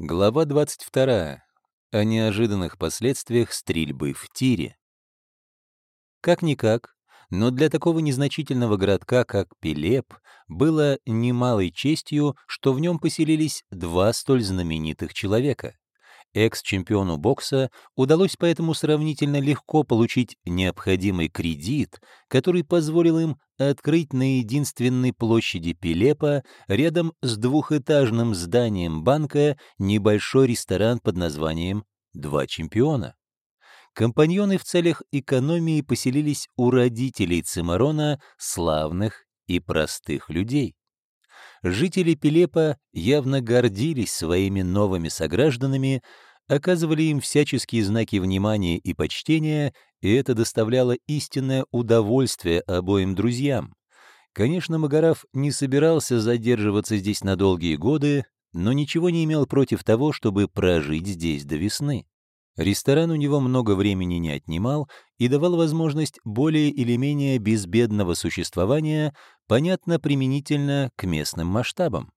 Глава 22. О неожиданных последствиях стрельбы в тире. Как-никак, но для такого незначительного городка, как Пилеп, было немалой честью, что в нем поселились два столь знаменитых человека. Экс-чемпиону бокса удалось поэтому сравнительно легко получить необходимый кредит, который позволил им открыть на единственной площади Пилепа рядом с двухэтажным зданием банка небольшой ресторан под названием «Два чемпиона». Компаньоны в целях экономии поселились у родителей Цимарона, славных и простых людей. Жители Пилепа явно гордились своими новыми согражданами, оказывали им всяческие знаки внимания и почтения, и это доставляло истинное удовольствие обоим друзьям. Конечно, Магараф не собирался задерживаться здесь на долгие годы, но ничего не имел против того, чтобы прожить здесь до весны. Ресторан у него много времени не отнимал и давал возможность более или менее безбедного существования, понятно применительно к местным масштабам.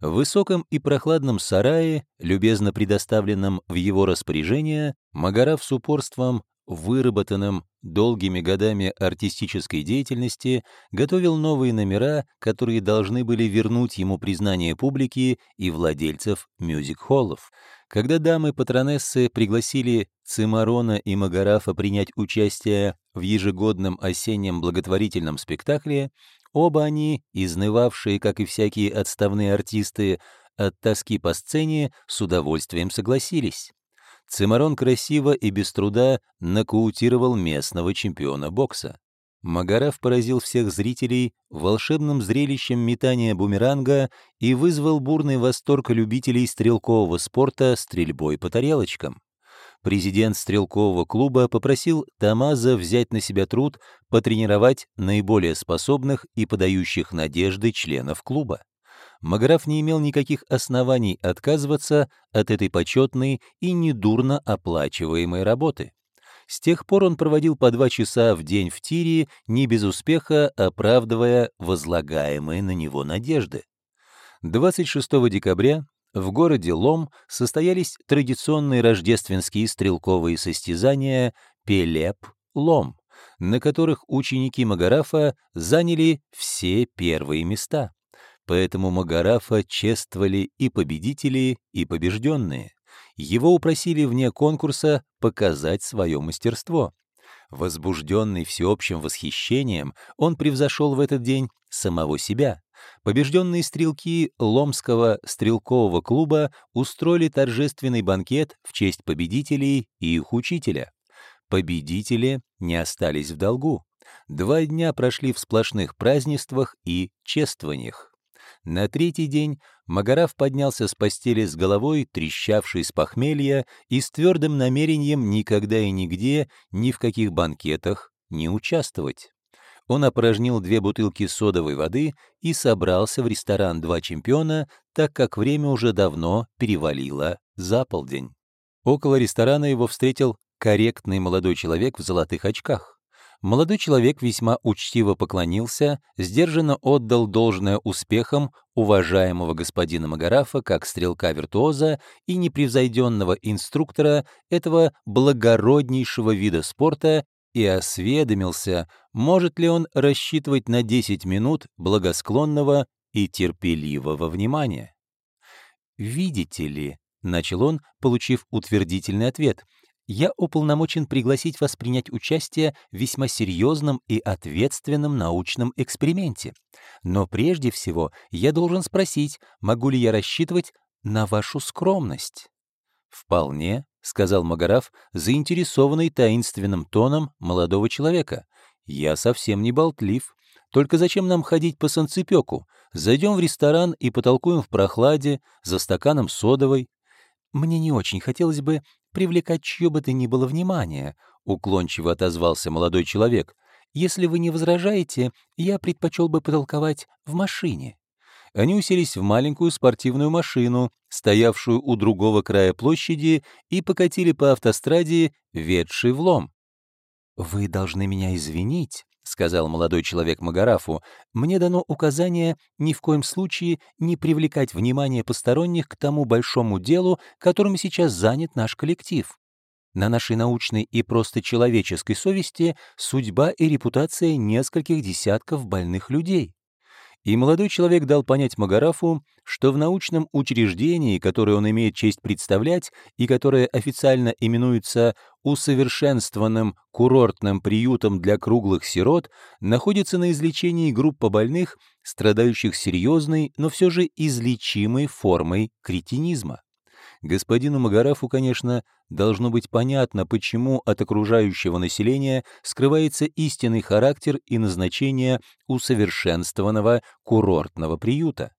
В высоком и прохладном сарае, любезно предоставленном в его распоряжение, Магараф с упорством, выработанным долгими годами артистической деятельности, готовил новые номера, которые должны были вернуть ему признание публики и владельцев мюзик-холлов. Когда дамы-патронессы пригласили Цимарона и Магарафа принять участие в ежегодном осеннем благотворительном спектакле, оба они, изнывавшие, как и всякие отставные артисты, от тоски по сцене, с удовольствием согласились. Цимарон красиво и без труда нокаутировал местного чемпиона бокса. Магараф поразил всех зрителей волшебным зрелищем метания бумеранга и вызвал бурный восторг любителей стрелкового спорта стрельбой по тарелочкам. Президент стрелкового клуба попросил Тамаза взять на себя труд потренировать наиболее способных и подающих надежды членов клуба. Магараф не имел никаких оснований отказываться от этой почетной и недурно оплачиваемой работы. С тех пор он проводил по два часа в день в тире, не без успеха оправдывая возлагаемые на него надежды. 26 декабря в городе Лом состоялись традиционные рождественские стрелковые состязания «Пелеп-Лом», на которых ученики Магарафа заняли все первые места. Поэтому Магарафа чествовали и победители, и побежденные его упросили вне конкурса показать свое мастерство. Возбужденный всеобщим восхищением, он превзошел в этот день самого себя. Побежденные стрелки Ломского стрелкового клуба устроили торжественный банкет в честь победителей и их учителя. Победители не остались в долгу. Два дня прошли в сплошных празднествах и чествованиях. На третий день Магараф поднялся с постели с головой, трещавшей с похмелья, и с твердым намерением никогда и нигде, ни в каких банкетах не участвовать. Он опорожнил две бутылки содовой воды и собрался в ресторан «Два чемпиона», так как время уже давно перевалило за полдень. Около ресторана его встретил корректный молодой человек в золотых очках. Молодой человек весьма учтиво поклонился, сдержанно отдал должное успехам уважаемого господина Магарафа как стрелка-виртуоза и непревзойденного инструктора этого благороднейшего вида спорта и осведомился, может ли он рассчитывать на 10 минут благосклонного и терпеливого внимания. «Видите ли», — начал он, получив утвердительный ответ, я уполномочен пригласить вас принять участие в весьма серьезном и ответственном научном эксперименте. Но прежде всего я должен спросить, могу ли я рассчитывать на вашу скромность?» «Вполне», — сказал Магараф, заинтересованный таинственным тоном молодого человека. «Я совсем не болтлив. Только зачем нам ходить по санцепёку? Зайдем в ресторан и потолкуем в прохладе, за стаканом содовой. Мне не очень хотелось бы привлекать чье бы то ни было внимание», — уклончиво отозвался молодой человек. «Если вы не возражаете, я предпочел бы потолковать в машине». Они уселись в маленькую спортивную машину, стоявшую у другого края площади, и покатили по автостраде, ведшей в лом. «Вы должны меня извинить», — сказал молодой человек Магарафу, мне дано указание ни в коем случае не привлекать внимание посторонних к тому большому делу, которым сейчас занят наш коллектив. На нашей научной и просто человеческой совести судьба и репутация нескольких десятков больных людей. И молодой человек дал понять Магарафу, что в научном учреждении, которое он имеет честь представлять и которое официально именуется усовершенствованным курортным приютом для круглых сирот, находится на излечении группа больных, страдающих серьезной, но все же излечимой формой кретинизма. Господину Магарафу, конечно, должно быть понятно, почему от окружающего населения скрывается истинный характер и назначение усовершенствованного курортного приюта.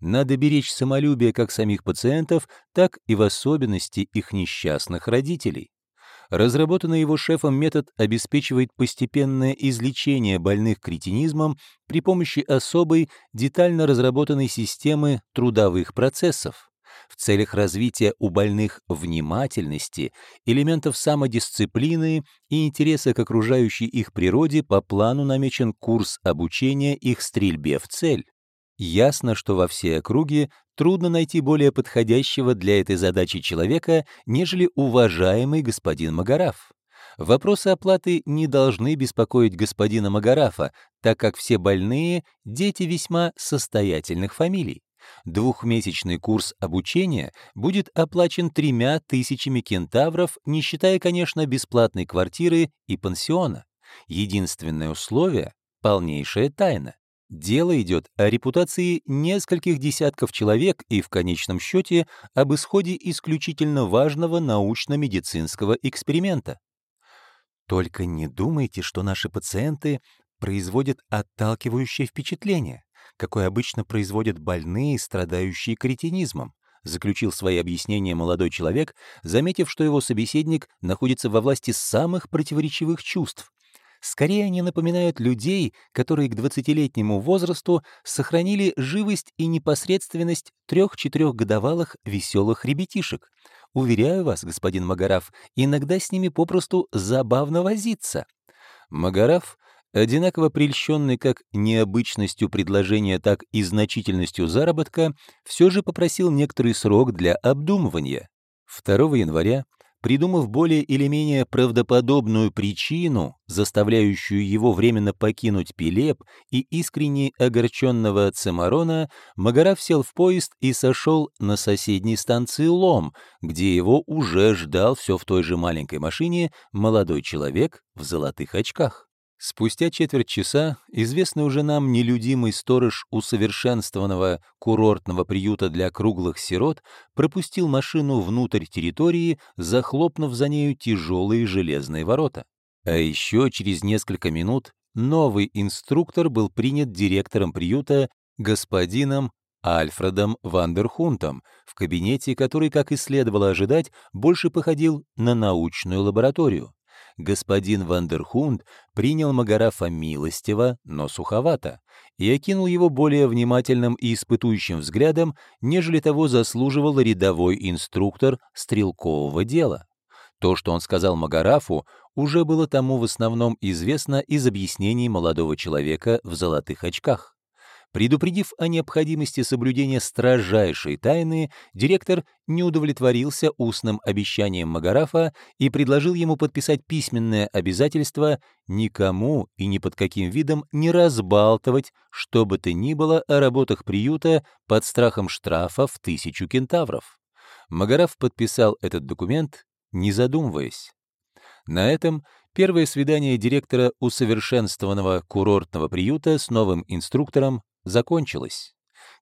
Надо беречь самолюбие как самих пациентов, так и в особенности их несчастных родителей. Разработанный его шефом метод обеспечивает постепенное излечение больных кретинизмом при помощи особой, детально разработанной системы трудовых процессов в целях развития у больных внимательности, элементов самодисциплины и интереса к окружающей их природе по плану намечен курс обучения их стрельбе в цель. Ясно, что во всей округе трудно найти более подходящего для этой задачи человека, нежели уважаемый господин Магараф. Вопросы оплаты не должны беспокоить господина Магарафа, так как все больные — дети весьма состоятельных фамилий. Двухмесячный курс обучения будет оплачен тремя тысячами кентавров, не считая, конечно, бесплатной квартиры и пансиона. Единственное условие — полнейшая тайна. Дело идет о репутации нескольких десятков человек и, в конечном счете, об исходе исключительно важного научно-медицинского эксперимента. Только не думайте, что наши пациенты производят отталкивающее впечатление какой обычно производят больные, страдающие кретинизмом, заключил свои объяснения молодой человек, заметив, что его собеседник находится во власти самых противоречивых чувств. Скорее они напоминают людей, которые к 20-летнему возрасту сохранили живость и непосредственность трех-четырехгодовалых веселых ребятишек. Уверяю вас, господин Магараф, иногда с ними попросту забавно возиться. Магараф Одинаково прельщенный как необычностью предложения, так и значительностью заработка, все же попросил некоторый срок для обдумывания. 2 января, придумав более или менее правдоподобную причину, заставляющую его временно покинуть Пилеп и искренне огорченного Цимарона, Магараф сел в поезд и сошел на соседней станции Лом, где его уже ждал все в той же маленькой машине молодой человек в золотых очках. Спустя четверть часа известный уже нам нелюдимый сторож усовершенствованного курортного приюта для круглых сирот пропустил машину внутрь территории, захлопнув за нею тяжелые железные ворота. А еще через несколько минут новый инструктор был принят директором приюта господином Альфредом Вандерхунтом в кабинете, который, как и следовало ожидать, больше походил на научную лабораторию господин Вандерхунд принял Магарафа милостиво, но суховато, и окинул его более внимательным и испытующим взглядом, нежели того заслуживал рядовой инструктор стрелкового дела. То, что он сказал Магарафу, уже было тому в основном известно из объяснений молодого человека в золотых очках. Предупредив о необходимости соблюдения строжайшей тайны, директор не удовлетворился устным обещанием Магарафа и предложил ему подписать письменное обязательство никому и ни под каким видом не разбалтывать, что бы то ни было о работах приюта под страхом штрафа в тысячу кентавров. Магараф подписал этот документ, не задумываясь. На этом первое свидание директора усовершенствованного курортного приюта с новым инструктором закончилась.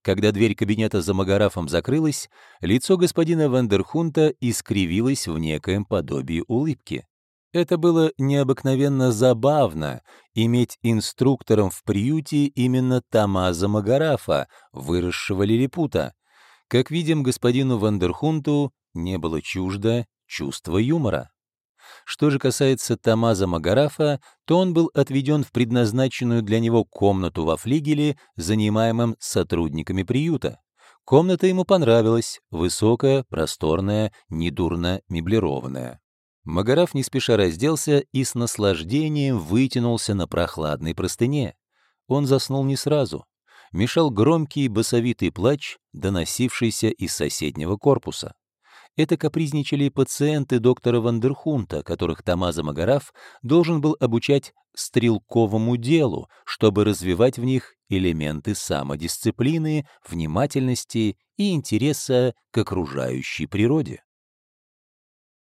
Когда дверь кабинета за Магарафом закрылась, лицо господина Вандерхунта искривилось в некоем подобии улыбки. Это было необыкновенно забавно — иметь инструктором в приюте именно Тамаза Магарафа, выросшего лилипута. Как видим, господину Вандерхунту не было чуждо чувство юмора. Что же касается Тамаза Магарафа, то он был отведен в предназначенную для него комнату во флигеле, занимаемом сотрудниками приюта. Комната ему понравилась, высокая, просторная, недурно меблированная. Магараф не спеша разделся и с наслаждением вытянулся на прохладной простыне. Он заснул не сразу. Мешал громкий басовитый плач, доносившийся из соседнего корпуса. Это капризничали пациенты доктора Вандерхунта, которых Тамаза Магараф должен был обучать стрелковому делу, чтобы развивать в них элементы самодисциплины, внимательности и интереса к окружающей природе.